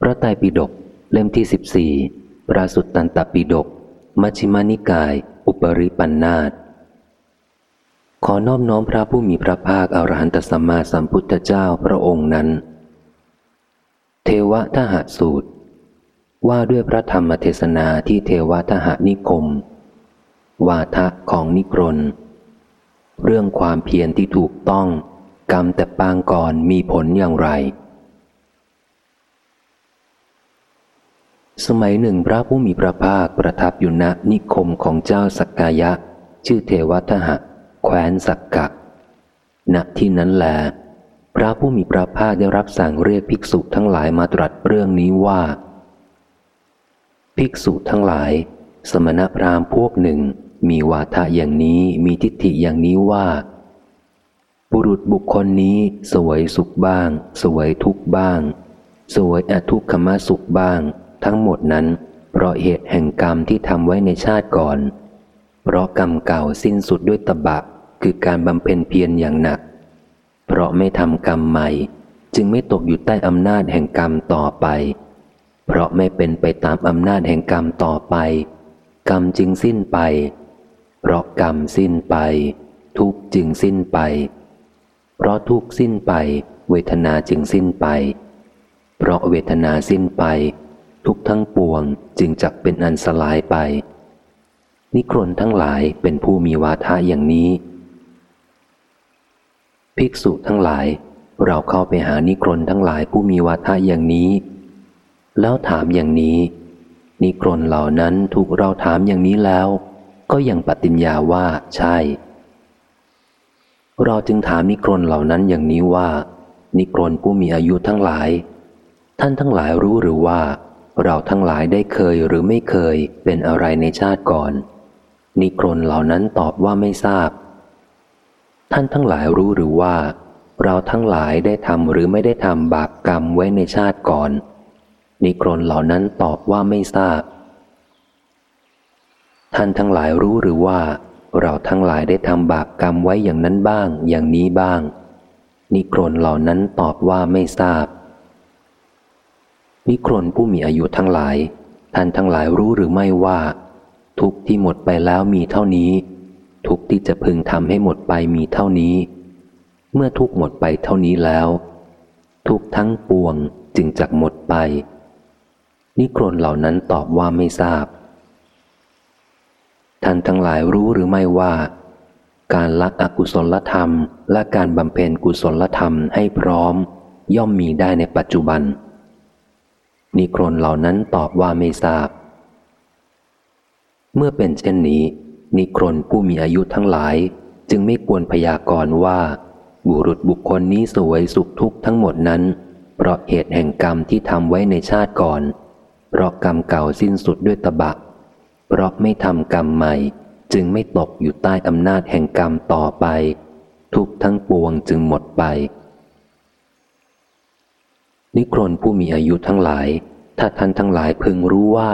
พระไตรปิฎกเล่มที่สิบสี่ปราสุตตันตปิฎกมัชฌิมานิกาย อุปริปันธาตขอนอบน้อมพระผู้มีพระภาคอรหันตสัมมาสัมพุทธเจ้าพระองค์นั้น เทวทหสูตร ว่าด้วยพระธรรมเทศนาที่เทวทหนิคม วาทะของนิกรนเรื่องความเพียรที่ถูกต้อง กรรมแต่ปางก่อนมีผลอย่างไร สมัยหนึ่งพระผู้มีพระภาคประทับอยู่ณนิคมของเจ้าสักกายะ ชื่อเทวทหะ แคว้นสักกะ ณที่นั้นแล พระผู้มีพระภาคได้รับสั่งเรียกภิกษุทั้งหลายมาตรัสเรื่องนี้ว่า ภิกษุทั้งหลาย สมณพราหมณ์พวกหนึ่ง มีวาทะอย่างนี้มีทิฏฐิอย่างนี้ว่า บุรุษบุคคลนี้สวยสุขบ้าง สวยทุกบ้าง สวยอทุกขมสุขบ้าง ทั้งหมดนั้น เพราะเหตุแห่งกรรมที่ทำไว้ในชาติก่อน เพราะกรรมเก่าสิ้นสุดด้วยตบะ คือการบำเพ็ญเพียรอย่างหนัก เพราะไม่ทำกรรมใหม่ จึงไม่ตกอยู่ใต้อำนาจแห่งกรรมต่อไป เพราะไม่เป็นไปตามอำนาจแห่งกรรมต่อไป กรรมจึงสิ้นไป เพราะกรรมสิ้นไป ทุกจึงสิ้นไป เพราะทุกสิ้นไป เวทนาจึงสิ้นไป เพราะเวทนาสิ้นไป ทุกทั้งปวงจึงจักเป็นอันสลายไป นิครนทั้งหลายเป็นผู้มีวาทะอย่างนี้ ภิกษุทั้งหลาย เราเข้าไปหานิครนทั้งหลายผู้มีวาทะอย่างนี้ แล้วถามอย่างนี้ นิครนเหล่านั้นถูกเราถามอย่างนี้แล้ว ก็ยังปฏิญญาว่าใช่ เราจึงถามนิครนเหล่านั้นอย่างนี้ว่า นิครนผู้มีอายุทั้งหลาย ท่านทั้งหลายรู้หรือว่า เราทั้งหลายได้เคยหรือไม่เคยเป็นอะไรในชาติก่อน นิครนเหล่านั้นตอบว่าไม่ทราบ ท่านทั้งหลายรู้หรือว่า เราทั้งหลายได้ทำหรือไม่ได้ทำบาปกรรมไว้ในชาติก่อน นิครนเหล่านั้นตอบว่าไม่ทราบ ท่านทั้งหลายรู้หรือว่า เราทั้งหลายได้ทำบาปกรรมไว้อย่างนั้นบ้าง อย่างนี้บ้าง นิครนเหล่านั้นตอบว่าไม่ทราบ นิครนผู้มีอายุทั้งหลาย ท่านทั้งหลายรู้หรือไม่ว่า ทุกที่หมดไปแล้วมีเท่านี้ ทุกที่จะพึงทำให้หมดไปมีเท่านี้ เมื่อทุกหมดไปเท่านี้แล้ว ทุกทั้งปวงจึงจักหมดไป นิครนเหล่านั้นตอบว่าไม่ทราบ ท่านทั้งหลายรู้หรือไม่ว่า การละอกุศลธรรม และการบำเพ็ญกุศลธรรมให้พร้อม ย่อมมีได้ในปัจจุบัน นิครนเหล่านั้นตอบว่าไม่ทราบ เมื่อเป็นเช่นนี้ นิครนผู้มีอายุทั้งหลาย จึงไม่ควรพยากรณ์ว่า บุรุษบุคคลนี้สวยสุขทุกข์ทั้งหมดนั้น เพราะเหตุแห่งกรรมที่ทำไว้ในชาติก่อน เพราะกรรมเก่าสิ้นสุดด้วยตบะ เพราะไม่ทำกรรมใหม่ จึงไม่ตกอยู่ใต้อำนาจแห่งกรรมต่อไป ทุกทั้งปวงจึงหมดไป นิครนผู้มีอายุทั้งหลาย ถ้าท่านทั้งหลายพึงรู้ว่า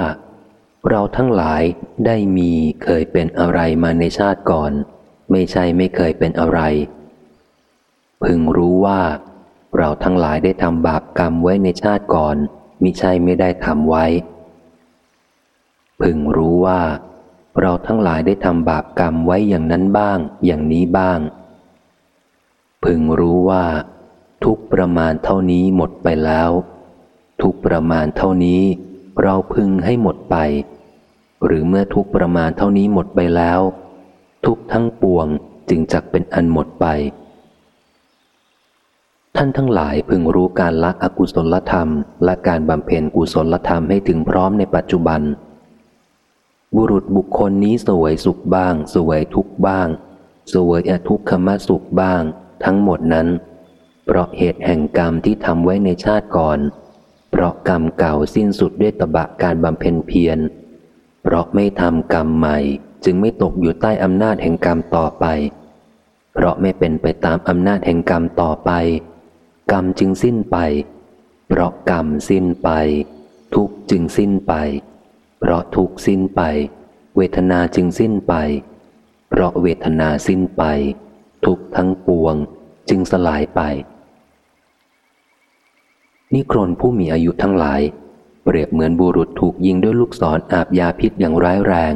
เราทั้งหลายได้มีเคยเป็นอะไรมาในชาติก่อน ไม่ใช่ไม่เคยเป็นอะไร พึงรู้ว่า เราทั้งหลายได้ทำบาปกรรมไว้ในชาติก่อนมิใช่ไม่ได้ทำไว้ พึงรู้ว่า เราทั้งหลายได้ทำบาปกรรมไว้อย่างนั้นบ้าง อย่างนี้บ้าง พึงรู้ว่า ทุกประมาณเท่านี้หมดไปแล้ว ทุกประมาณเท่านี้ เราพึงให้หมดไป หรือเมื่อทุกประมาณเท่านี้หมดไปแล้ว ทุกทั้งปวงจึงจักเป็นอันหมดไป ท่านทั้งหลายพึงรู้การละอกุศลธรรม และการบำเพ็ญกุศลธรรมให้ถึงพร้อมในปัจจุบัน บุรุษบุคคลนี้สวยสุขบ้าง สวยทุกบ้าง สวยอทุกขมสุขบ้าง ทั้งหมดนั้น เพราะเหตุแห่งกรรมที่ทำไว้ในชาติก่อน เพราะกรรมเก่าสิ้นสุดด้วยตบะการบำเพ็ญเพียร เพราะไม่ทำกรรมใหม่จึงไม่ตกอยู่ใต้อำนาจแห่งกรรมต่อไป เพราะไม่เป็นไปตามอำนาจแห่งกรรมต่อไป กรรมจึงสิ้นไป เพราะกรรมสิ้นไป ทุกจึงสิ้นไป เพราะทุกสิ้นไป เวทนาจึงสิ้นไป เพราะเวทนาสิ้นไป ทุกทั้งปวงจึงสลายไป นิครนผู้มีอายุทั้งหลาย เปรียบเหมือนบุรุษถูกยิงด้วยลูกศรออาบยาพิษอย่างร้ายแรง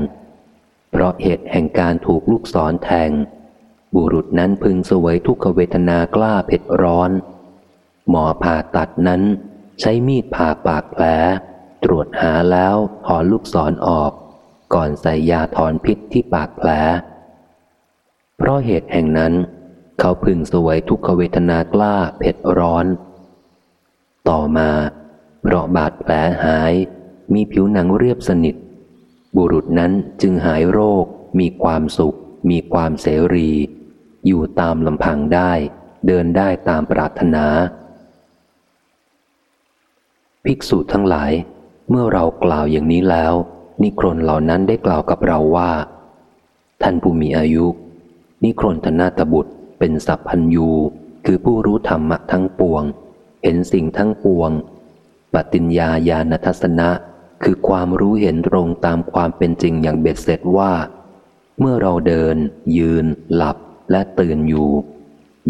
เพราะเหตุแห่งการถูกลูกศรแทง บุรุษนั้นพึงสวยทุกขเวทนากล้าเผ็ดร้อน หมอผ่าตัดนั้น ใช้มีดผ่าปากแผล ตรวจหาแล้วถอนลูกศรอออก ก่อนใส่ยาถอนพิษที่ปากแผล เพราะเหตุแห่งนั้น เขาพึงสวยทุกขเวทนากล้าเผ็ดร้อน ต่อมาเพราะบาดแผลหาย มีผิวหนังเรียบสนิท บุรุษนั้นจึงหายโรค มีความสุข มีความเสรี อยู่ตามลำพังได้ เดินได้ตามปรารถนา ภิกษุทั้งหลาย เมื่อเรากล่าวอย่างนี้แล้ว นิครนเหล่านั้นได้กล่าวกับเราว่า ท่านผู้มีอายุ นิครนธนาตบุตรเป็นสัพพัญยูคือผู้รู้ธรรมะทั้งปวง เห็นสิ่งทั้งปวง ปฏิญญาญาณทัศนะ คือความรู้เห็นตรงตามความเป็นจริงอย่างเบ็ดเสร็จว่า เมื่อเราเดิน ยืน หลับและตื่นอยู่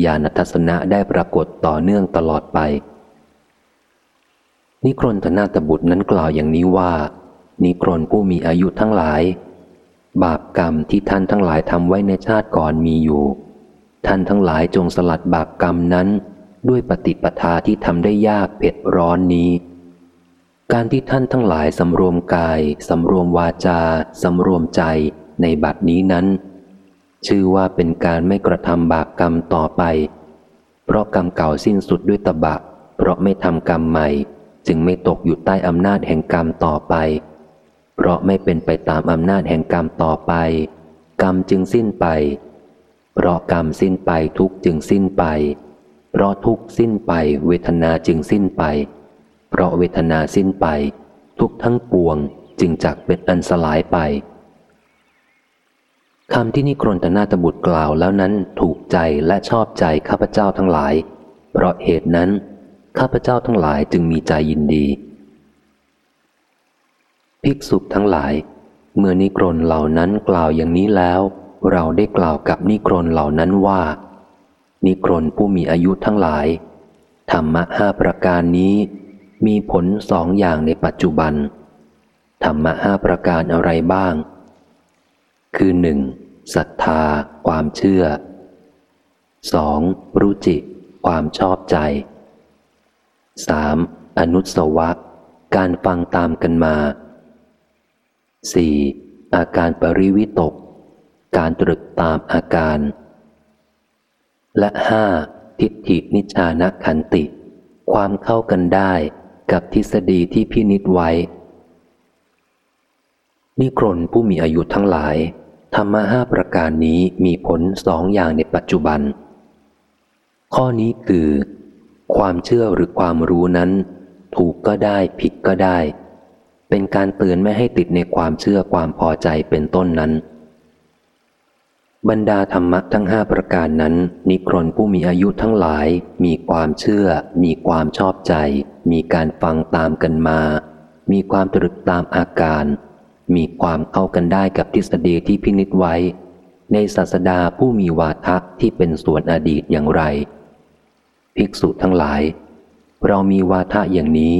ญาณทัศนะได้ปรากฏต่อเนื่องตลอดไป นิครนธนาตบุตรนั้นกล่าวอย่างนี้ว่า นิครนผู้มีอายุทั้งหลาย บาปกรรมที่ท่านทั้งหลายทำไว้ในชาติก่อนมีอยู่ ท่านทั้งหลายจงสลัดบาปกรรมนั้น ด้วยปฏิปทาที่ทำได้ยากเผ็ดร้อนนี้ การที่ท่านทั้งหลายสำรวมกายสำรวมวาจาสำรวมใจในบัดนี้นั้น ชื่อว่าเป็นการไม่กระทำบาปกรรมต่อไป เพราะกรรมเก่าสิ้นสุดด้วยตบะ เพราะไม่ทำกรรมใหม่ จึงไม่ตกอยู่ใต้อำนาจแห่งกรรมต่อไป เพราะไม่เป็นไปตามอำนาจแห่งกรรมต่อไป กรรมจึงสิ้นไป เพราะกรรมสิ้นไปทุกจึงสิ้นไป เพราะทุกสิ้นไปเวทนาจึงสิ้นไป เพราะเวทนาสิ้นไป ทุกทั้งปวงจึงจักเป็นอันสลายไปคำที่นิครนถนาฏบุตรกล่าวแล้วนั้นถูกใจและชอบใจข้าพเจ้าทั้งหลาย เพราะเหตุนั้น ข้าพเจ้าทั้งหลายจึงมีใจยินดี ภิกษุทั้งหลาย เมื่อนิครนถ์เหล่านั้นกล่าวอย่างนี้แล้ว เราได้กล่าวกับนิครนถ์เหล่านั้นว่า นิครนถ์ผู้มีอายุทั้งหลาย ธรรมะห้าประการนี้มีผลสองอย่างในปัจจุบัน ธรรมะห้าประการอะไรบ้าง คือหนึ่งศรัทธา ความเชื่อสองรู้จิความชอบใจ 3. อนุสวะ การฟังตามกันมา 4. อาการปริวิตก การตรึกตามอาการ และห้าทิฏฐินิชานขันติ ความเข้ากันได้กับทฤษฎีที่พินิจไว้ นิครนผู้มีอายุทั้งหลาย ธรรมะห้าประการนี้มีผลสองอย่างในปัจจุบัน ข้อนี้คือ ความเชื่อหรือความรู้นั้น ถูกก็ได้ผิดก็ได้ เป็นการเตือนไม่ให้ติดในความเชื่อความพอใจเป็นต้นนั้น บรรดาธรรมะทั้งห้าประการนั้น นิครนผู้มีอายุทั้งหลาย มีความเชื่อ มีความชอบใจ มีการฟังตามกันมา มีความตรึกตามอาการ มีความเข้ากันได้กับทฤษฎีที่พินิจไว้ ในศาสดาผู้มีวาทะที่เป็นส่วนอดีตอย่างไร ภิกษุทั้งหลาย เรามีวาทะอย่างนี้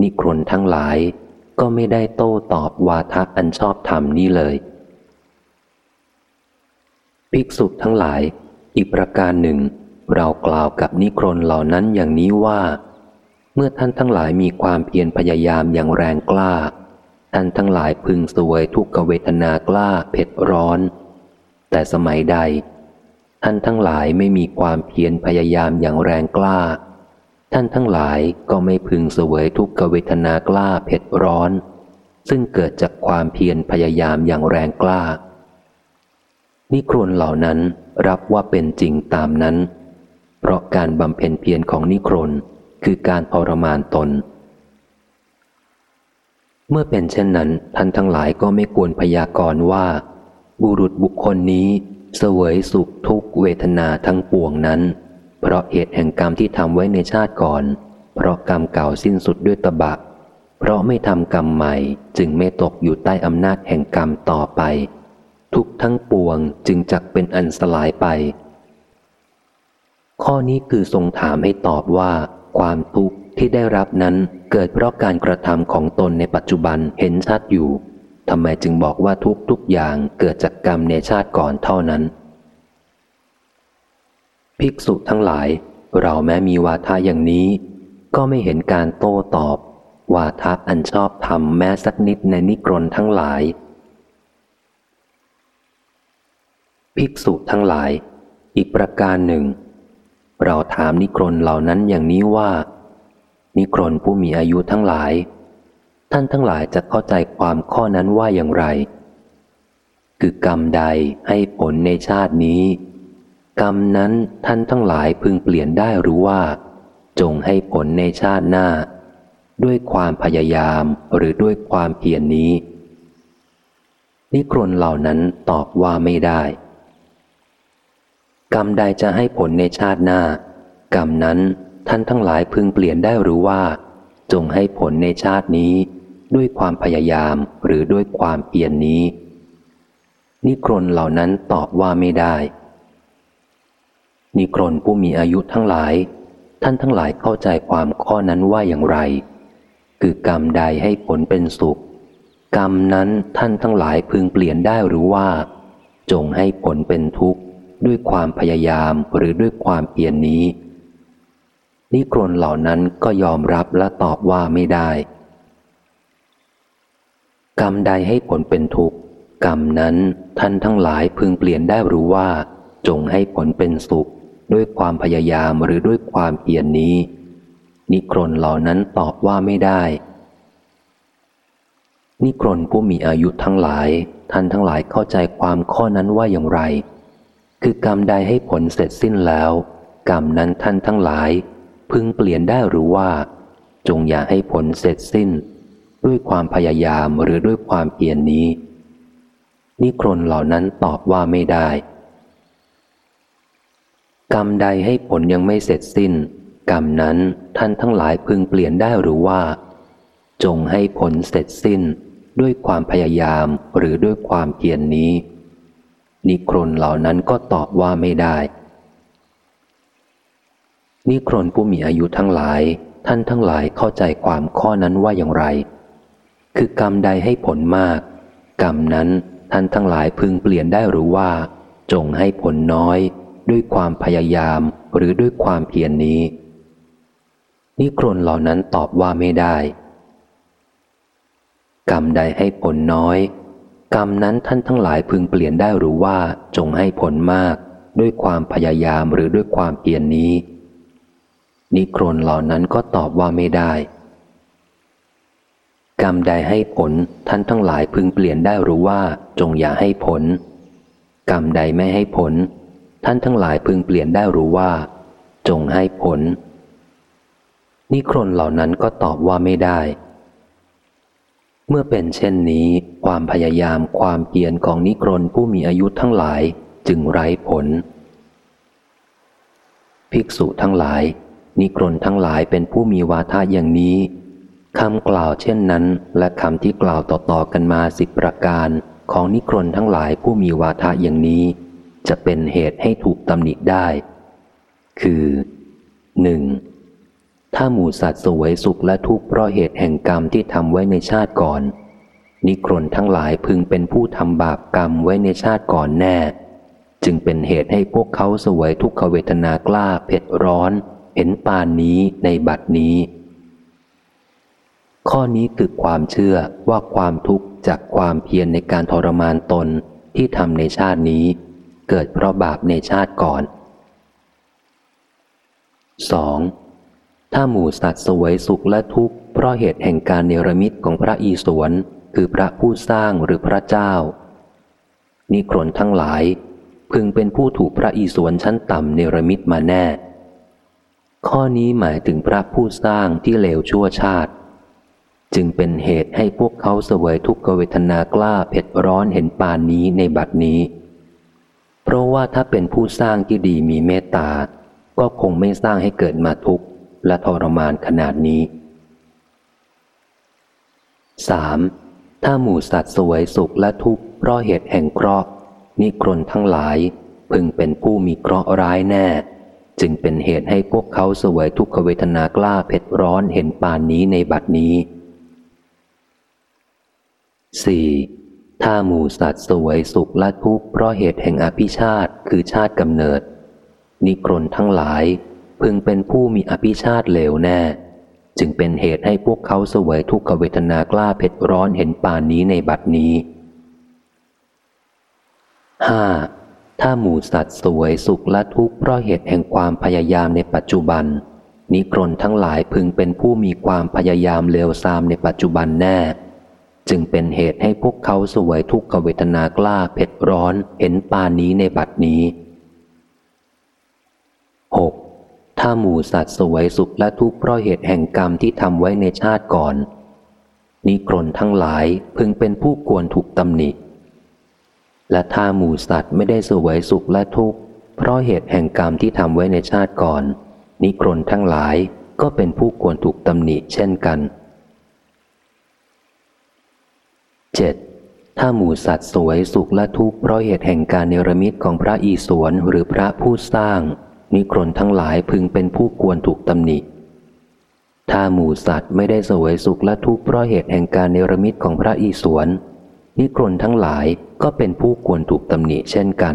นิครนทั้งหลายก็ไม่ได้โต้ตอบวาทะอันชอบธรรมนี้เลย ภิกษุทั้งหลาย อีกประการหนึ่ง เรากล่าวกับนิครนเหล่านั้นอย่างนี้ว่า เมื่อท่านทั้งหลายมีความเพียรพยายามอย่างแรงกล้า ท่านทั้งหลายพึงสวยทุกขเวทนากล้าเผ็ดร้อน แต่สมัยใด ท่านทั้งหลายไม่มีความเพียรพยายามอย่างแรงกล้า ท่านทั้งหลายก็ไม่พึงสวยทุกขเวทนากล้าเผ็ดร้อน ซึ่งเกิดจากความเพียรพยายามอย่างแรงกล้า นิครนเหล่านั้นรับว่าเป็นจริงตามนั้น เพราะการบำเพ็ญเพียรของนิครนคือการทรมานตน เมื่อเป็นเช่นนั้น ท่านทั้งหลายก็ไม่ควรพยากรณ์ว่า บุรุษบุคคลนี้เสวยสุขทุกเวทนาทั้งปวงนั้น เพราะเหตุแห่งกรรมที่ทำไว้ในชาติก่อน เพราะกรรมเก่าสิ้นสุดด้วยตบะ เพราะไม่ทำกรรมใหม่จึงไม่ตกอยู่ใต้อำนาจแห่งกรรมต่อไป ทุกทั้งปวงจึงจักเป็นอันสลายไป ข้อนี้คือทรงถามให้ตอบว่า ความทุกข์ที่ได้รับนั้นเกิดเพราะการกระทำของตนในปัจจุบันเห็นชัดอยู่ทำไมจึงบอกว่าทุกทุกอย่างเกิดจากกรรมในชาติก่อนเท่านั้น ภิกษุทั้งหลาย เราแม้มีวาทะอย่างนี้ ก็ไม่เห็นการโต้ตอบ วาทะอันชอบธรรมแม้สักนิดในนิกรนทั้งหลาย ภิกษุทั้งหลาย อีกประการหนึ่ง เราถามนิกรนเหล่านั้นอย่างนี้ว่า นิกรนผู้มีอายุทั้งหลาย ท่านทั้งหลายจะเข้าใจความข้อนั้นว่าอย่างไร คือกรรมใดให้ผลในชาตินี้ กรรมนั้นท่านทั้งหลายพึงเปลี่ยนได้หรือว่า จงให้ผลในชาติหน้า ด้วยความพยายามหรือด้วยความเพียรนนี้นิกรนเหล่านั้นตอบว่าไม่ได้ กรรมใดจะให้ผลในชาติหน้า กรรมนั้นท่านทั้งหลายพึงเปลี่ยนได้หรือว่า จงให้ผลในชาตินี้ ด้วยความพยายามหรือด้วยความเพียรนนี้ นิครนเหล่านั้นตอบว่าไม่ได้ นิครนผู้มีอายุทั้งหลาย ท่านทั้งหลายเข้าใจความข้อนั้นว่าอย่างไร คือกรรมใดให้ผลเป็นสุข กรรมนั้นท่านทั้งหลายพึงเปลี่ยนได้หรือว่า จงให้ผลเป็นทุกข์ ด้วยความพยายามหรือด้วยความเพียรนนี้ นิครนเหล่านั้นก็ยอมรับและตอบว่าไม่ได้ กรรมใดให้ผลเป็นทุกข์กรรมนั้นท่านทั้งหลายพึงเปลี่ยนได้รู้ว่า จงให้ผลเป็นสุข ด้วยความพยายามหรือด้วยความเพียรนนี้ นิครนเหล่านั้นตอบว่าไม่ได้ นิครนผู้มีอายุทั้งหลาย ท่านทั้งหลายเข้าใจความข้อนั้นว่าอย่างไร คือกรรมใดให้ผลเสร็จสิ้นแล้ว กรรมนั้นท่านทั้งหลาย พึงเปลี่ยนได้หรือว่า จงอย่าให้ผลเสร็จสิ้น ด้วยความพยายามหรือด้วยความเพียรนนี้ นิครนเหล่านั้นตอบว่าไม่ได้ กรรมใดให้ผลยังไม่เสร็จสิ้น กรรมนั้นท่านทั้งหลายพึงเปลี่ยนได้หรือว่า จงให้ผลเสร็จสิ้น ด้วยความพยายามหรือด้วยความเพียรนนี้ นิครนเหล่านั้นก็ตอบว่าไม่ได้ นิครนผู้มีอายุทั้งหลาย ท่านทั้งหลายเข้าใจความข้อนั้นว่าอย่างไร คือกรรมใดให้ผลมาก กรรมนั้นท่านทั้งหลายพึงเปลี่ยนได้หรือว่า จงให้ผลน้อย ด้วยความพยายามหรือด้วยความเพียรนนี้ นิครนเหล่านั้นตอบว่าไม่ได้ กรรมใดให้ผลน้อย กรรมนั้นท่านทั้งหลายพึงเปลี่ยนได้หรือว่าจงให้ผลมาก ด้วยความพยายามหรือด้วยความเพียรนนี้ นิครนเหล่านั้นก็ตอบว่าไม่ได้ กรรมใดให้ผลท่านทั้งหลายพึงเปลี่ยนได้หรู้ว่าจงอย่าให้ผล กรรมใดไม่ให้ผล ท่านทั้งหลายพึงเปลี่ยนได้หรู้ว่า จงให้ผล นิครนเหล่านั้นก็ตอบว่าไม่ได้ เมื่อเป็นเช่นนี้ ความพยายามความเพียรของนิครนผู้มีอายุทั้งหลายจึงไร้ผล ภิกษุทั้งหลาย นิครนทั้งหลายเป็นผู้มีวาทะอย่างนี้คำกล่าวเช่นนั้น และคำที่กล่าวต่อๆกันมาสิบประการของนิครนทั้งหลายผู้มีวาทะอย่างนี้ จะเป็นเหตุให้ถูกตำหนิได้ คือหนึ่ง ถ้าหมูสัตว์สวยสุขและทุกข์เพราะเหตุแห่งกรรมที่ทำไว้ในชาติก่อน นิครนทั้งหลายพึงเป็นผู้ทำบาปกรรมไว้ในชาติก่อนแน่ จึงเป็นเหตุให้พวกเขาสวยทุกขเวทนากล้าเผ็ดร้อน เห็นปานนี้ในบัดนี้ ข้อนี้คือความเชื่อว่าความทุกข์จากความเพียรในการทรมานตนที่ทำในชาตินี้ เกิดเพราะบาปในชาติก่อน 2. ถ้าหมู่สัตว์สวยสุขและทุกข์เพราะเหตุแห่งการเนรมิตของพระอีสวนคือพระผู้สร้างหรือพระเจ้า นิครนทั้งหลาย พึงเป็นผู้ถูกพระอีสวนชั้นต่ำเนรมิตมาแน่ ข้อนี้หมายถึงพระผู้สร้างที่เลวชั่วชาติ จึงเป็นเหตุให้พวกเขาเสวยทุกขเวทนากล้าเผ็ดร้อนเห็นปานนี้ในบัดนี้ เพราะว่าถ้าเป็นผู้สร้างที่ดีมีเมตตา ก็คงไม่สร้างให้เกิดมาทุกข์ และทรมานขนาดนี้ 3. ถ้าหมู่สัตว์สวยสุขและทุกข์เพราะเหตุแห่งเคราะห์นิกรนทั้งหลาย พึงเป็นผู้มีเคราะห์ร้ายแน่ จึงเป็นเหตุให้พวกเขาสวยทุกขเวทนากล้าเผ็ดร้อนเห็นปานนี้ในบัดนี้ 4. ถ้าหมูสัตว์สวยสุขและทุกข์เพราะเหตุแห่งอภิชาติคือชาติกำเนิด นิกรนทั้งหลาย พึงเป็นผู้มีอภิชาติเลวแน่ จึงเป็นเหตุให้พวกเขาเสวยทุกขเวทนากล้าเผ็ดร้อนเห็นป่านนี้ในบัดนี้ 5. ถ้าหมูสัตว์สวยสุขและทุกข์เพราะเหตุแห่งความพยายามในปัจจุบัน นิกรนทั้งหลายพึงเป็นผู้มีความพยายามเลวทรามในปัจจุบันแน่ จึงเป็นเหตุให้พวกเขาสวยทุกขเวทนากล้าเผ็ดร้อนเห็นปานนี้ในบัดนี้ 6. ถ้าหมูสัตว์สวยสุขและทุกข์เพราะเหตุแห่งกรรมที่ทำไว้ในชาติก่อน นิกรนทั้งหลายพึงเป็นผู้ควรถูกตำหนิ และถ้าหมูสัตว์ไม่ได้สวยสุขและทุกข์เพราะเหตุแห่งกรรมที่ทำไว้ในชาติก่อน นิกรนทั้งหลายก็เป็นผู้ควรถูกตำหนิเช่นกัน 7. ถ้าหมูสัตว์สวยสุขและทุกข์เพราะเหตุแห่งการเนรมิตของพระอีสวนหรือพระผู้สร้าง นิครนทั้งหลายพึงเป็นผู้ควรถูกตำหนิ ถ้าหมูสัตว์ไม่ได้สวยสุขและทุกข์เพราะเหตุแห่งการเนรมิตของพระอีสวนนิครนทั้งหลายก็เป็นผู้ควรถูกตำหนิเช่นกัน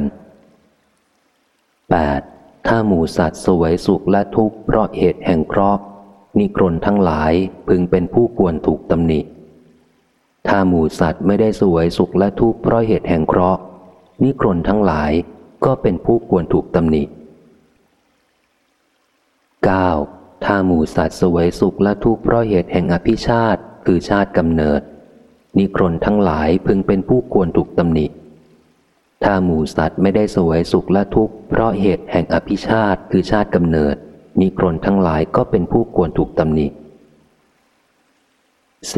8. ถ้าหมูสัตว์สวยสุขและทุกข์เพราะเหตุแห่งเคราะห์นิครนทั้งหลายพึงเป็นผู้ควรถูกตำหนิ ถ้าหมูสัตว์ไม่ได้สวยสุขและทุกข์เพราะเหตุแห่งเคราะห์นิครนทั้งหลายก็เป็นผู้ควรถูกตำหนิ 9. ถ้าหมูสัตว์สวยสุขและทุกข์เพราะเหตุแห่งอภิชาติคือชาติกำเนิด นิครนทั้งหลายพึงเป็นผู้ควรถูกตำหนิ ถ้าหมูสัตว์ไม่ได้สวยสุขและทุกข์เพราะเหตุแห่งอภิชาติคือชาติกำเนิด นิครนทั้งหลายก็เป็นผู้ควรถูกตำหนิ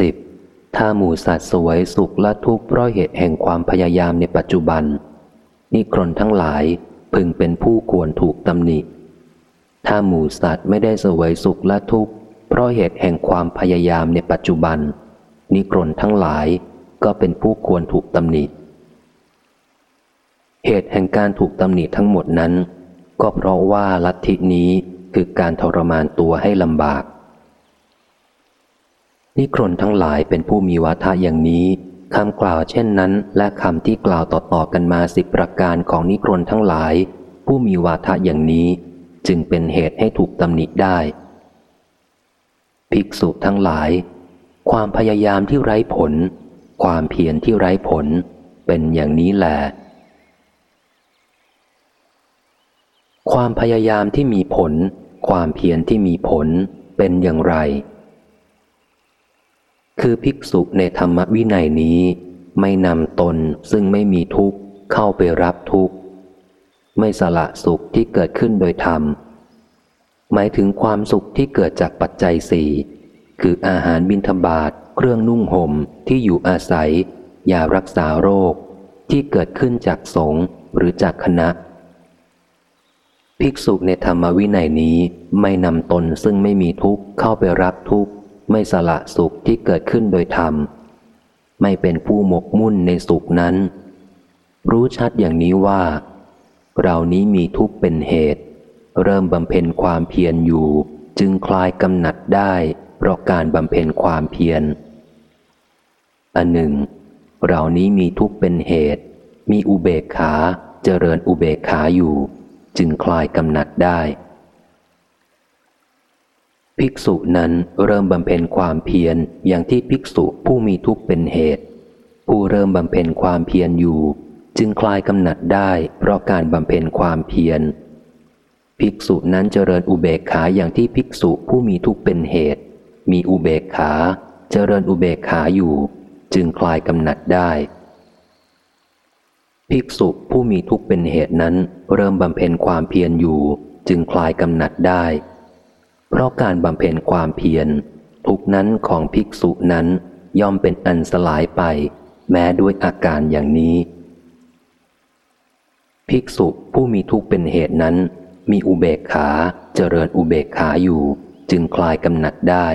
10. ถ้าหมูสัตว์สวยสุขและทุกข์เพราะเหตุแห่งความพยายามในปัจจุบัน นิครนทั้งหลายพึงเป็นผู้ควรถูกตำหนิ ถ้าหมูสัตว์ไม่ได้สวยสุขและทุกข์เพราะเหตุแห่งความพยายามในปัจจุบัน นิครนทั้งหลายก็เป็นผู้ควรถูกตำหนิ เหตุแห่งการถูกตำหนิทั้งหมดนั้น ก็เพราะว่าลัทธินี้คือการทรมานตัวให้ลำบาก นิครนทั้งหลายเป็นผู้มีวาทะอย่างนี้คำกล่าวเช่นนั้น และคำที่กล่าวต่อๆกันมาสิบประการของนิครนทั้งหลาย ผู้มีวาทะอย่างนี้ จึงเป็นเหตุให้ถูกตำหนิได้ ภิกษุทั้งหลาย ความพยายามที่ไร้ผล ความเพียรที่ไร้ผลเป็นอย่างนี้แหละความพยายามที่มีผล ความเพียรที่มีผลเป็นอย่างไร คือภิกษุในธรรมวินัยนี้ ไม่นำตนซึ่งไม่มีทุกข์เข้าไปรับทุกข์ ไม่สละสุขที่เกิดขึ้นโดยธรรม หมายถึงความสุขที่เกิดจากปัจจัยสี่คืออาหารบิณฑบาตเครื่องนุ่งห่มที่อยู่อาศัยยารักษาโรค ที่เกิดขึ้นจากสงฆ์หรือจากคณะ ภิกษุในธรรมวินัยนี้ไม่นำตนซึ่งไม่มีทุกข์เข้าไปรับทุกข์ ไม่สละสุขที่เกิดขึ้นโดยธรรม ไม่เป็นผู้หมกมุ่นในสุขนั้น รู้ชัดอย่างนี้ว่า เรานี้มีทุกข์เป็นเหตุ เริ่มบำเพ็ญความเพียรอยู่ จึงคลายกำหนัดได้เพราะการบำเพ็ญความเพียรอันหนึ่ง เรานี้มีทุกข์เป็นเหตุ มีอุเบกขาเจริญอุเบกขาอยู่ จึงคลายกำหนัดได้ ภิกษุนั้นเริ่มบำเพ็ญความเพียรอย่างที่ภิกษุผู้มีทุกข์เป็นเหตุ ผู้เริ่มบำเพ็ญความเพียรอยู่ จึงคลายกำหนัดได้เพราะการบำเพ็ญความเพียร ภิกษุนั้นเจริญอุเบกขาอย่างที่ภิกษุผู้มีทุกเป็นเหตุ มีอุเบกขาเจริญอุเบกขาอยู่ จึงคลายกำหนัดได้ ภิกษุผู้มีทุกเป็นเหตุนั้น เริ่มบำเพ็ญความเพียรอยู่ จึงคลายกำหนัดได้ เพราะการบำเพ็ญความเพียร ทุกนั้นของภิกษุนั้นย่อมเป็นอันสลายไป แม้ด้วยอาการอย่างนี้ ภิกษุผู้มีทุกข์เป็นเหตุนั้น มีอุเบกขาเจริญอุเบกขาอยู่ จึงคลายกำหนัดได้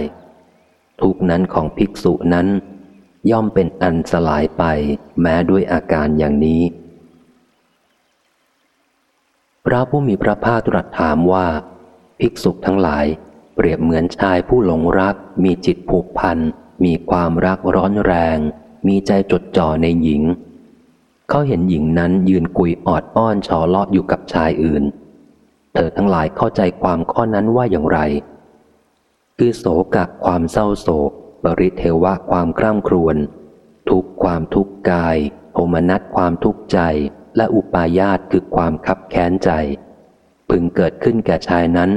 ทุกนั้นของภิกษุนั้น ย่อมเป็นอันสลายไปแม้ด้วยอาการอย่างนี้ พระผู้มีพระภาคตรัสถามว่า ภิกษุทั้งหลาย เปรียบเหมือนชายผู้หลงรัก มีจิตผูกพันมีความรักร้อนแรง มีใจจดจ่อในหญิง เขาเห็นหญิงนั้นยืนกุยออดอ้อนชอเลาะอยู่กับชายอื่น เธอทั้งหลายเข้าใจความข้อนั้นว่าอย่างไร คือโศกะความเศร้าโศกบริเทวะความกล้ามครวน ทุกความทุกกายโหมนัสความทุกข์ใจ และอุปาญาตคือความคับแค้นใจ พึงเกิดขึ้นแก่ชายนั้น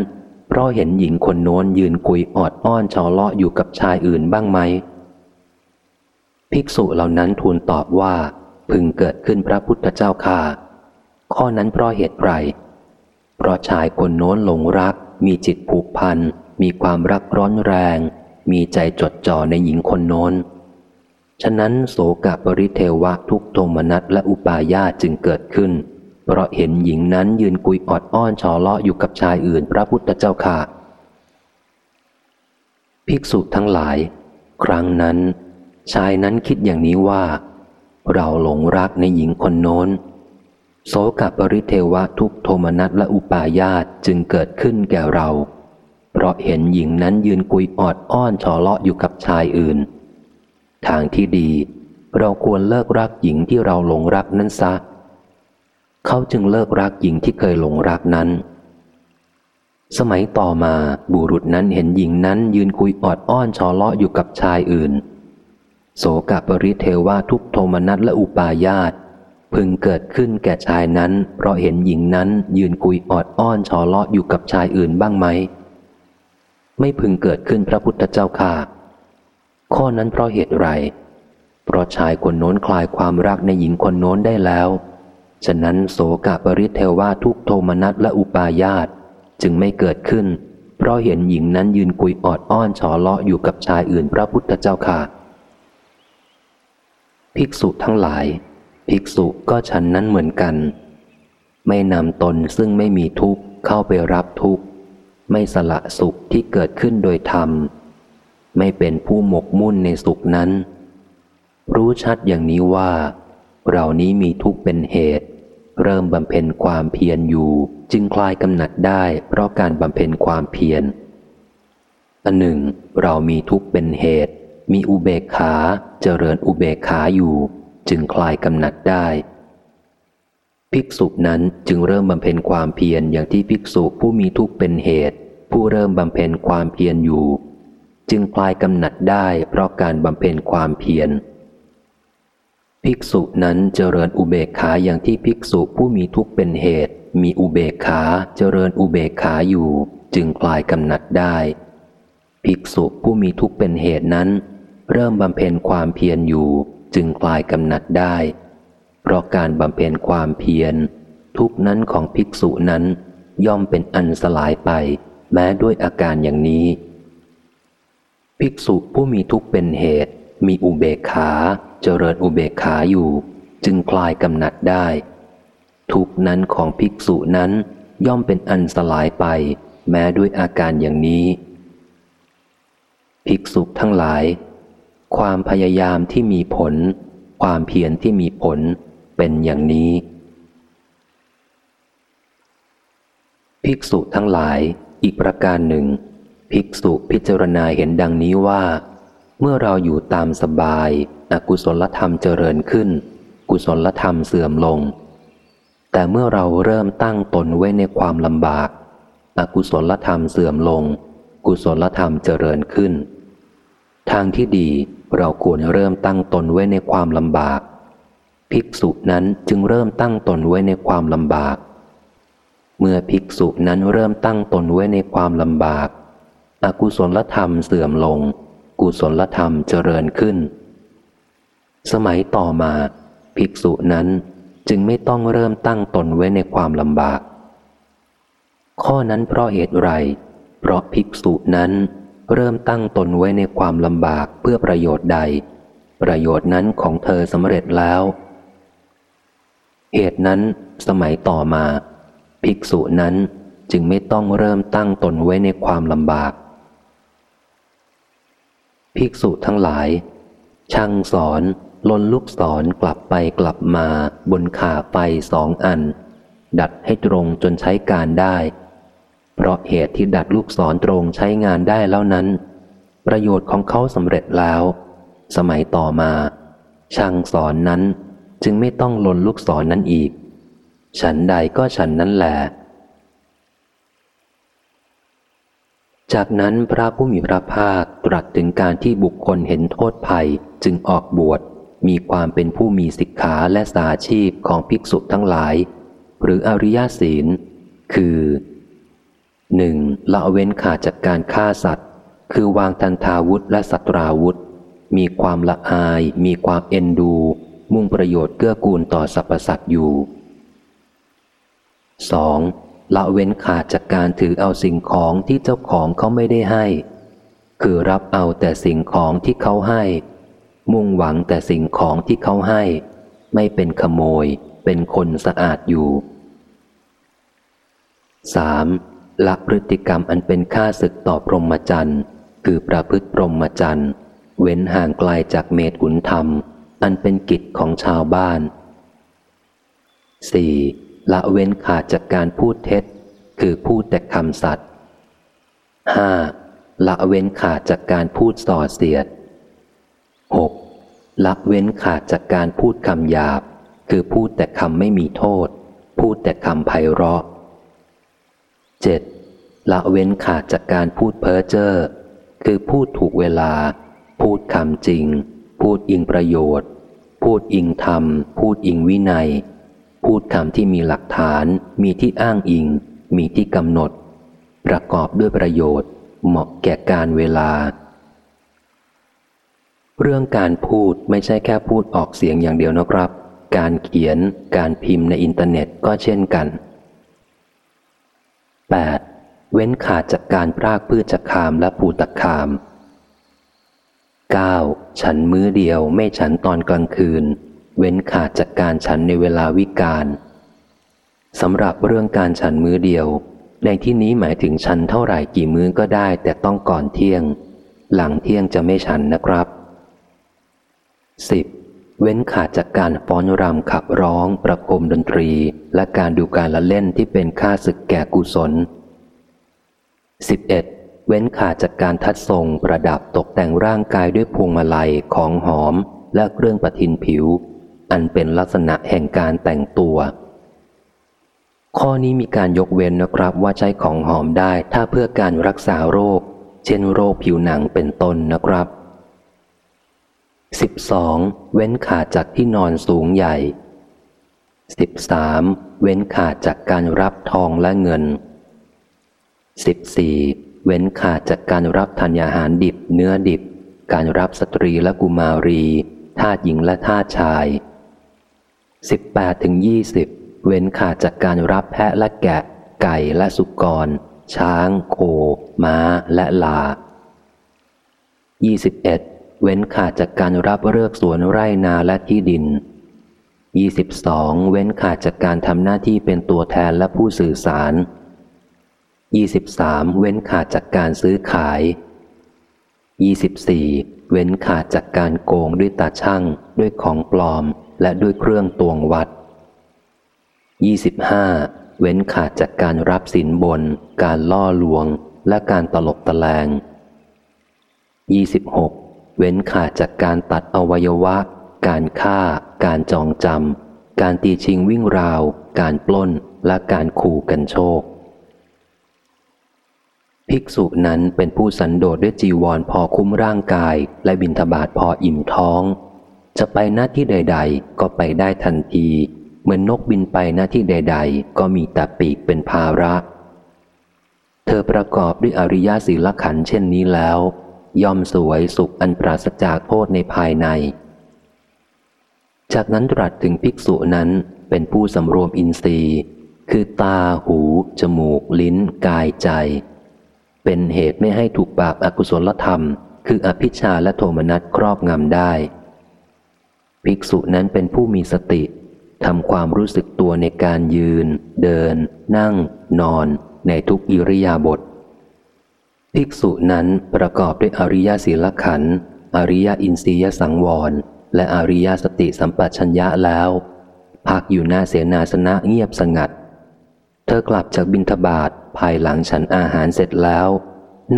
เพราะเห็นหญิงคนโน้นยืนกุยออดอ้อนชอเลาะอยู่กับชายอื่นบ้างไหมภิกษุเหล่านั้นทูลตอบว่า พึงเกิดขึ้นพระพุทธเจ้าค่าข้อนั้นเพราะเหตุไรเพราะชายคนโน้นหลงรัก มีจิตผูกพัน มีความรักร้อนแรง มีใจจดจ่อในหญิงคนโน้น ฉะนั้นโสกปริเทวะทุกโทมนัสและอุปาญาจึงเกิดขึ้น เพราะเห็นหญิงนั้นยืนกุยออดอ้อนชอเลาะอยู่กับชายอื่นพระพุทธเจ้าค่ะ ภิกษุทั้งหลาย ครั้งนั้น ชายนั้นคิดอย่างนี้ว่า เราหลงรักในหญิงคนโน้น โสกับปริเทวะทุกโทมนัสและอุปาญาตจึงเกิดขึ้นแก่เรา เพราะเห็นหญิงนั้นยืนกุยออดอ้อนชอเลาะอยู่กับชายอื่น ทางที่ดี เราควรเลิกรักหญิงที่เราหลงรักนั้นซะ เขาจึงเลิกรักหญิงที่เคยหลงรักนั้น สมัยต่อมาบุรุษนั้นเห็นหญิงนั้นยืนคุยออดอ้อนชอเลาะอยู่กับชายอื่น โสกปริเทวาทุกโทมนัสและอุปาญาตพึงเกิดขึ้นแก่ชายนั้น เพราะเห็นหญิงนั้นยืนคุยออดอ้อนชอเลาะอยู่กับชายอื่นบ้างไหม ไม่พึงเกิดขึ้นพระพุทธเจ้าค่ะ ข้อนั้นเพราะเหตุไร เพราะชายคนโน้นคลายความรักในหญิงคนโน้นได้แล้ว ฉะนั้นโสกะปริเทวาทุกโทมนัสและอุปาญาตจึงไม่เกิดขึ้น เพราะเห็นหญิงนั้นยืนกุยออดอ้อนชอเลาะอยู่กับชายอื่นพระพุทธเจ้าค่ะ ภิกษุทั้งหลาย ภิกษุก็ฉันนั้นเหมือนกัน ไม่นำตนซึ่งไม่มีทุกข์เข้าไปรับทุกข์ ไม่สละสุขที่เกิดขึ้นโดยธรรม ไม่เป็นผู้หมกมุ่นในสุขนั้น รู้ชัดอย่างนี้ว่า เรานี้มีทุกข์เป็นเหตุ เริ่มบำเพ็ญความเพียรอยู่จึงคลายกำหนัดได้เพราะการบำเพ็ญความเพียรอันหนึ่ง เรามีทุกข์เป็นเหตุ มีอุเบกขาเจริญอุเบกขาอยู่ จึงคลายกำหนัดได้ ภิกษุนั้นจึงเริ่มบำเพ็ญความเพียรอย่างที่ภิกษุผู้มีทุกข์เป็นเหตุ ผู้เริ่มบำเพ็ญความเพียรอยู่ จึงคลายกำหนัดได้เพราะการบำเพ็ญความเพียรภิกษุนั้นเจริญอุเบกขาอย่างที่ภิกษุผู้มีทุกข์เป็นเหตุ มีอุเบกขาเจริญอุเบกขาอยู่ จึงคลายกำหนัดได้ ภิกษุผู้มีทุกข์เป็นเหตุนั้น เริ่มบำเพ็ญความเพียรอยู่จึงคลายกำหนัดได้ เพราะการบำเพ็ญความเพียร ทุกนั้นของภิกษุนั้นย่อมเป็นอันสลายไป แม้ด้วยอาการอย่างนี้ ภิกษุผู้มีทุกเป็นเหตุ มีอุเบกขาเจริญอุเบกขาอยู่ จึงคลายกำหนัดได้ ทุกนั้นของภิกษุนั้นย่อมเป็นอันสลายไป แม้ด้วยอาการอย่างนี้ ภิกษุทั้งหลาย ความพยายามที่มีผล ความเพียรที่มีผลเป็นอย่างนี้ ภิกษุทั้งหลายอีกประการหนึ่ง ภิกษุพิจารณาเห็นดังนี้ว่า เมื่อเราอยู่ตามสบายอกุศลธรรมเจริญขึ้น กุศลธรรมเสื่อมลง แต่เมื่อเราเริ่มตั้งตนไว้ในความลำบากอากุศลธรรมเสื่อมลง กุศลธรรมเจริญขึ้น ทางที่ดีเราควรเริ่มตั้งตนไว้ในความลำบาก ภิกษุนั้นจึงเริ่มตั้งตนไว้ในความลำบาก เมื่อภิกษุนั้นเริ่มตั้งตนไว้ในความลำบาก อกุศลธรรมเสื่อมลง กุศลธรรมเจริญขึ้น สมัยต่อมา ภิกษุนั้นจึงไม่ต้องเริ่มตั้งตนไว้ในความลำบาก ข้อนั้นเพราะเหตุไร เพราะภิกษุนั้น เริ่มตั้งตนไว้ในความลำบากเพื่อประโยชน์ใด ประโยชน์นั้นของเธอสำเร็จแล้ว เหตุนั้นสมัยต่อมา ภิกษุนั้นจึงไม่ต้องเริ่มตั้งตนไว้ในความลำบาก ภิกษุทั้งหลาย ช่างสอนลนลูกศรกลับไปกลับมาบนขาไฟสองอัน ดัดให้ตรงจนใช้การได้ เพราะเหตุที่ดัดลูกศรตรงใช้งานได้แล้วนั้น ประโยชน์ของเขาสำเร็จแล้ว สมัยต่อมา ช่างสอนนั้นจึงไม่ต้องลนลูกศรนนั้นอีก ฉันใดก็ฉันนั้นแหละจากนั้นพระผู้มีพระภาคตรัสถึงการที่บุคคลเห็นโทษภัยจึงออกบวชมีความเป็นผู้มีศิกขาและสาชีพของภิกษุทั้งหลาย หรืออริยศีล คือ หนึ่งละเว้นขาดจากการฆ่าสัตว์ คือวางทันทาวุธและสัตราวุธ มีความละอาย มีความเอ็นดู มุ่งประโยชน์เกื้อกูลต่อสรรพสัตว์อยู่ 2. ละเว้นขาดจากการถือเอาสิ่งของที่เจ้าของเขาไม่ได้ให้ คือรับเอาแต่สิ่งของที่เขาให้ มุ่งหวังแต่สิ่งของที่เขาให้ ไม่เป็นขโมย เป็นคนสะอาดอยู่ 3. ละพฤติกรรมอันเป็นค่าศึกต่อพรหมจรรย์คือประพฤติพรหมจรรย์เว้นห่างไกลาจากเมตุนธรรม อันเป็นกิจของชาวบ้าน 4. ละเว้นขาดจากการพูดเท็จ คือพูดแต่คำสัตย์ 5. ละเว้นขาดจากการพูดส่อเสียด 6. ละเว้นขาดจากการพูดคำหยาบ คือพูดแต่คำไม่มีโทษ พูดแต่คำไพเราะ 7. ละเว้นขาดจากการพูดเพ้อเจ้อคือพูดถูกเวลา พูดคำจริง พูดอิงประโยชน์ พูดอิงธรรม พูดอิงวินัย พูดคำที่มีหลักฐาน มีที่อ้างอิง มีที่กำหนด ประกอบด้วยประโยชน์ เหมาะแก่การเวลา เรื่องการพูดไม่ใช่แค่พูดออกเสียงอย่างเดียวนะครับ การเขียน การพิมพ์ในอินเทอร์เน็ตก็เช่นกัน 8. เว้นขาดจากการพรากพืชจากคามและปูตคาม 9. ฉันมื้อเดียวไม่ฉันตอนกลางคืน เว้นขาดจากการฉันในเวลาวิกาลสำหรับเรื่องการฉันมื้อเดียว ในที่นี้หมายถึงฉันเท่าไหร่กี่มื้อก็ได้ แต่ต้องก่อนเที่ยง หลังเที่ยงจะไม่ฉันนะครับ 10. เว้นขาดจากการฟ้อนรำขับร้อง ประโคมดนตรี และการดูการละเล่นที่เป็นค่าศึกแก่กุศล 11. เว้นขาดจากการทัดทรงประดับตกแต่งร่างกายด้วยพวงมาลัยของหอมและเครื่องประทินผิว อันเป็นลักษณะแห่งการแต่งตัว ข้อนี้มีการยกเว้นนะครับว่าใช้ของหอมได้ถ้าเพื่อการรักษาโรค เช่นโรคผิวหนังเป็นต้นนะครับ 12. เว้นขาดจากที่นอนสูงใหญ่ 13. เว้นขาดจากการรับทองและเงิน 14. เว้นขาดจากการรับธัญญาหารดิบเนื้อดิบ การรับสตรีและกุมารีทาสหญิงและทาสชาย 18ถึงเว้นขาดจากการรับแพะและแกะ ไก่และสุกร ช้าง โค ม้า และลา 21 เว้นขาดจากการรับเลือกสวนไร่นาและที่ดิน 22. เว้นขาดจากการทำหน้าที่เป็นตัวแทนและผู้สื่อสาร 23. เว้นขาดจากการซื้อขาย 24. เว้นขาดจากการโกงด้วยตาช่างด้วยของปลอม และด้วยเครื่องตวงวัด 25. เว้นขาดจากการรับสินบน การล่อลวง และการตลบตะแลง 26. เว้นขาดจากการตัดอวัยวะ การฆ่า การจองจำการตีชิงวิ่งราว การปล้น และการขู่กันโชค ภิกษุนั้นเป็นผู้สันโดษด้วยจีวรพอคุ้มร่างกาย และบินทบาทพออิ่มท้อง จะไปหน้าที่ใด ๆ ก็ไปได้ทันที เหมือนนกบินไปหน้าที่ใด ๆ ก็มีแต่ปีกเป็นภาระ เธอประกอบด้วยอริยศีลขันเช่นนี้แล้ว ย่อมสวยสุขอันปราศจากโทษในภายใน จากนั้นตรัสถึงภิกษุนั้นเป็นผู้สำรวมอินทรีย์ คือตา หู จมูก ลิ้น กายใจ เป็นเหตุไม่ให้ถูกบาปอากุศลธรรม คืออภิชาและโทมนัสครอบงำได้ ภิกษุนั้นเป็นผู้มีสติทำความรู้สึกตัวในการยืน เดิน นั่ง นอน ในทุกอิริยาบถภิกษุนั้นประกอบด้วยอริยศีลขันธ์อริยอินทรียสังวร และอริยสติสัมปชัญญะแล้ว พักอยู่หน้าเสนาสนะเงียบสงัด ธอกลับจากบินทบาทภายหลังฉันอาหารเสร็จแล้ว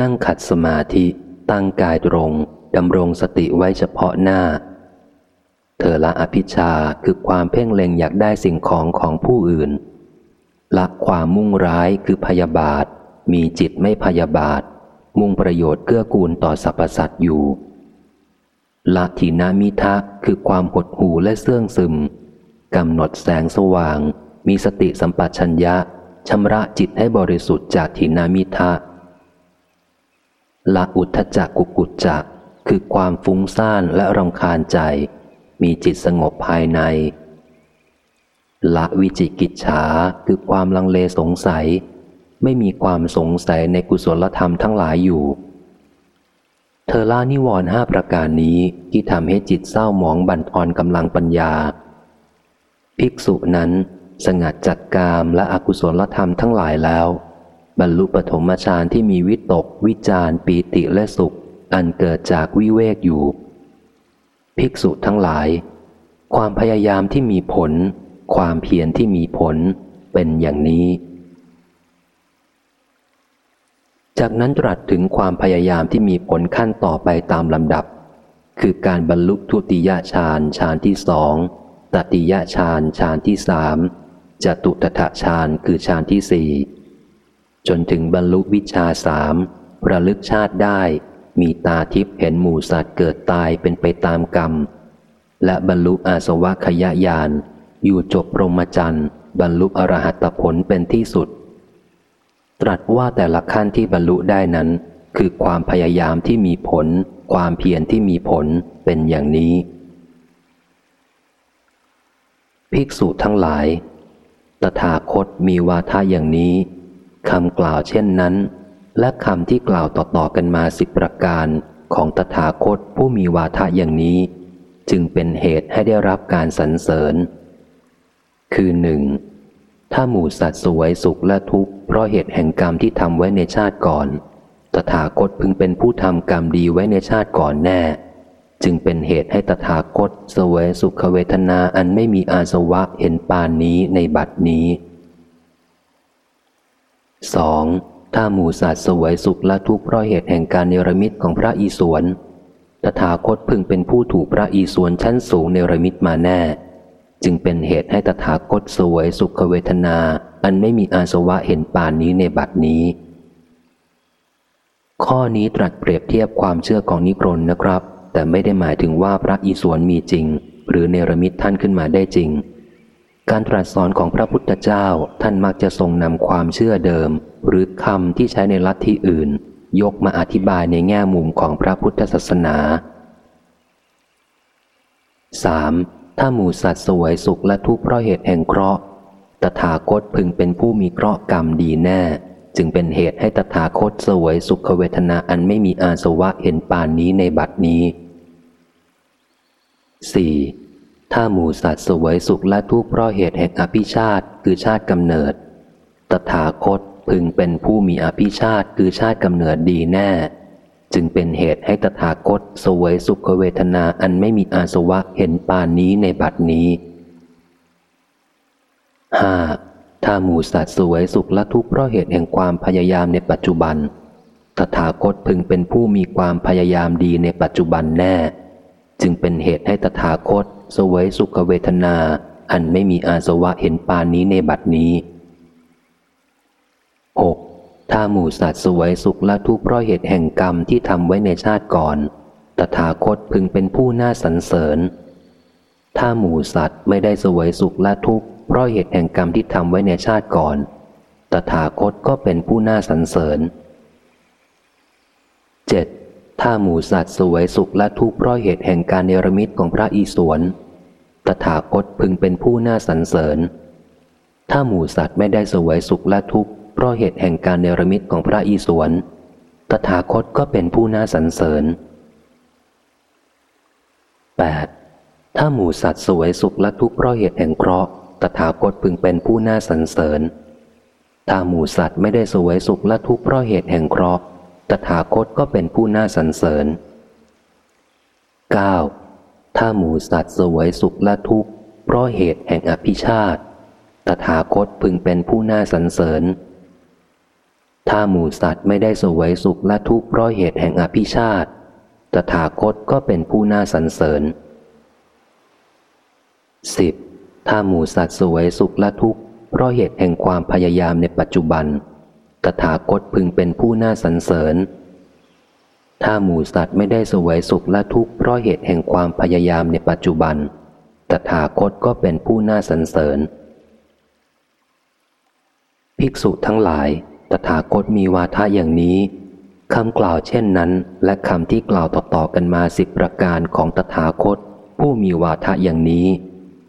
นั่งขัดสมาธิตั้งกายตรงดำรงสติไว้เฉพาะหน้า เธอละอภิชาคือความเพ่งเล็งอยากได้สิ่งของของผู้อื่น ละความมุ่งร้ายคือพยาบาท มีจิตไม่พยาบาท มุ่งประโยชน์เกื้อกูลต่อสรรพสัตว์อยู่ ละทีนามิทะคือความหดหู่และเสื่องซึมกำหนดแสงสว่าง มีสติสัมปชัญญะ ชำระจิตให้บริสุทธิ์จากทีนามิทะละอุทธจักกุกุจจักคือความฟุ้งซ่านและรำคาญใจ มีจิตสงบภายใน ละวิจิกิจฉาคือความลังเลสงสัย ไม่มีความสงสัยในกุศลธรรมทั้งหลายอยู่ เธอละนิวรณ์ห้าประการนี้ที่ทำให้จิตเศร้าหมองบั่นทอนกำลังปัญญา ภิกษุนั้น สงัดจัดกามและอกุศลธรรมทั้งหลายแล้ว บรรลุปฐมฌานที่มีวิตก วิจารปีติและสุข อันเกิดจากวิเวกอยู่ ภิกษุทั้งหลาย ความพยายามที่มีผล ความเพียรที่มีผลเป็นอย่างนี้ จากนั้นตรัสถึงความพยายามที่มีผลขั้นต่อไปตามลำดับ คือการบรรลุทุติยฌานฌานที่สองตติยฌานฌานที่สาม จตุตถะฌานคือฌานที่สี่จนถึงบรรลุวิชาสามระลึกชาติได้ มีตาทิพเห็นหมู่สัตว์เกิดตายเป็นไปตามกรรม และบรรลุอาสวะขยายานอยู่จบพรหมจรรย์บรรลุอรหัตผลเป็นที่สุด ตรัสว่าแต่ละขั้นที่บรรลุได้นั้น คือความพยายามที่มีผล ความเพียรที่มีผลเป็นอย่างนี้ ภิกษุทั้งหลาย ตถาคตมีวาทะอย่างนี้คำกล่าวเช่นนั้น และคำที่กล่าวต่อๆกันมาสิบประการของตถาคตผู้มีวาทะอย่างนี้ จึงเป็นเหตุให้ได้รับการสรรเสริญ คือหนึ่งถ้าหมู่สัตว์สวยสุขและทุกข์เพราะเหตุแห่งกรรมที่ทำไว้ในชาติก่อน ตถาคตพึงเป็นผู้ทำกรรมดีไว้ในชาติก่อนแน่ จึงเป็นเหตุให้ตถาคตสวยสุขเวทนาอันไม่มีอาสวะเห็นปานนี้ในบัดนี้ 2. ถ้าหมูสัตว์สวยสุขและทุกข์เพราะเหตุแห่งการเนรมิตของพระอีสวนตถาคตพึงเป็นผู้ถูกพระอีสวนชั้นสูงเนรมิตมาแน่ จึงเป็นเหตุให้ตถาคตสวยสุขเวทนา อันไม่มีอาสวะเห็นปานนี้ในบัดนี้ ข้อนี้ตรัสเปรียบเทียบความเชื่อของนิกรนนะครับ แต่ไม่ได้หมายถึงว่าพระอีสวนมีจริง หรือเนรมิตท่านขึ้นมาได้จริง การตรัสสอนของพระพุทธเจ้าท่านมักจะทรงนำความเชื่อเดิม หรือคำที่ใช้ในลัทธิอื่น ยกมาอธิบายในแง่มุมของพระพุทธศาสนา 3. ถ้าหมูสัตว์สวยสุขและทุกข์เพราะเหตุแห่งเคราะห์ตถาคตพึงเป็นผู้มีเคราะห์กรรมดีแน่ จึงเป็นเหตุให้ตถาคตสวยสุขเวทนาอันไม่มีอาสวะเห็นป่านนี้ในบัดนี้ 4. ถ้าหมูสัตว์สวยสุขและทุกข์เพราะเหตุแห่งอภิชาติคือชาติกำเนิด ตถาคตพึงเป็นผู้มีอภิชาติคือชาติกำเนิดดีแน่ จึงเป็นเหตุให้ตถาคตสวยสุขเวทนาอันไม่มีอาสวะเห็นปานนี้ในบัดนี้ 5. ถ้าหมูสัตว์สวยสุขและทุกข์เพราะเหตุแห่งความพยายามในปัจจุบัน ตถาคตพึงเป็นผู้มีความพยายามดีในปัจจุบันแน่ จึงเป็นเหตุให้ตถาคตสวยสุขเวทนา อันไม่มีอาสวะเห็นปานนี้ในบัดนี้ 6. ถ้าหมู่สัตว์สวยสุขและทุกข์เพราะเหตุแห่งกรรมที่ทำไว้ในชาติก่อน ตถาคตพึงเป็นผู้น่าสรรเสริญ ถ้าหมู่สัตว์ไม่ได้สวยสุขและทุกข์เพราะเหตุแห่งกรรมที่ทำไว้ในชาติก่อน ตถาคตก็เป็นผู้น่าสรรเสริญ 7. ถ้าหมูสัตว์สวยสุขและทุกข์เพราะเหตุแห่งการเนรมิตของพระอีสวน ตถาคตพึงเป็นผู้น่าสรรเสริญ ถ้าหมูสัตว์ไม่ได้สวยสุขและทุกข์เพราะเหตุแห่งการเนรมิตของพระอีสวน ตถาคตก็เป็นผู้น่าสรรเสริญ 8. ถ้าหมูสัตว์สวยสุขและทุกข์เพราะเหตุแห่งเคราะห์ ตถาคตพึงเป็นผู้น่าสรรเสริญ ถ้าหมูสัตว์ไม่ได้สวยสุขและทุกข์เพราะเหตุแห่งเคราะห์ ตถาคตก็เป็นผู้น่าสรรเสริญ 9. ถ้าหมูสัตว์สวยสุขและทุกข์ เพราะเหตุแห่งอภิชาติตตถาคตพึงเป็นผู้น่าสรรเสริญ ถ้าหมูสัตว์ไม่ได้สวยสุขและทุกข์เพราะเหตุแห่งอภิชาติ ตถาคตก็เป็นผู้น่าสรรเสริญ 10. ถ้าหมูสัตว์สวยสุขและทุกข์ เพราะเหตุแห่งความพยายามในปัจจุบัน ตถาคตพึงเป็นผู้น่าสรรเสริญ ถ้าหมูสัตว์ไม่ได้สวยสุขและทุกข์เพราะเหตุแห่งความพยายามในปัจจุบัน ตถาคตก็เป็นผู้น่าสรรเสริญ ภิกษุทั้งหลาย ตถาคตมีวาทะอย่างนี้คำกล่าวเช่นนั้น และคำที่กล่าวต่อๆกันมาสิบประการของตถาคต ผู้มีวาทะอย่างนี้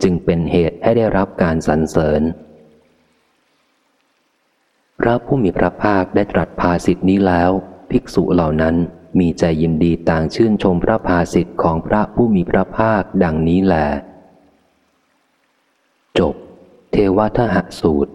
จึงเป็นเหตุให้ได้รับการสรรเสริญ ระผู้มีพระภาคได้ตรัสภาสิทธินี้แล้ว ภิกษุเหล่านั้นมีใจยินดีต่างชื่นชมพระภาสิทธิ์ของพระผู้มีพระภาคดังนี้แหลจบ เทวทหสูตร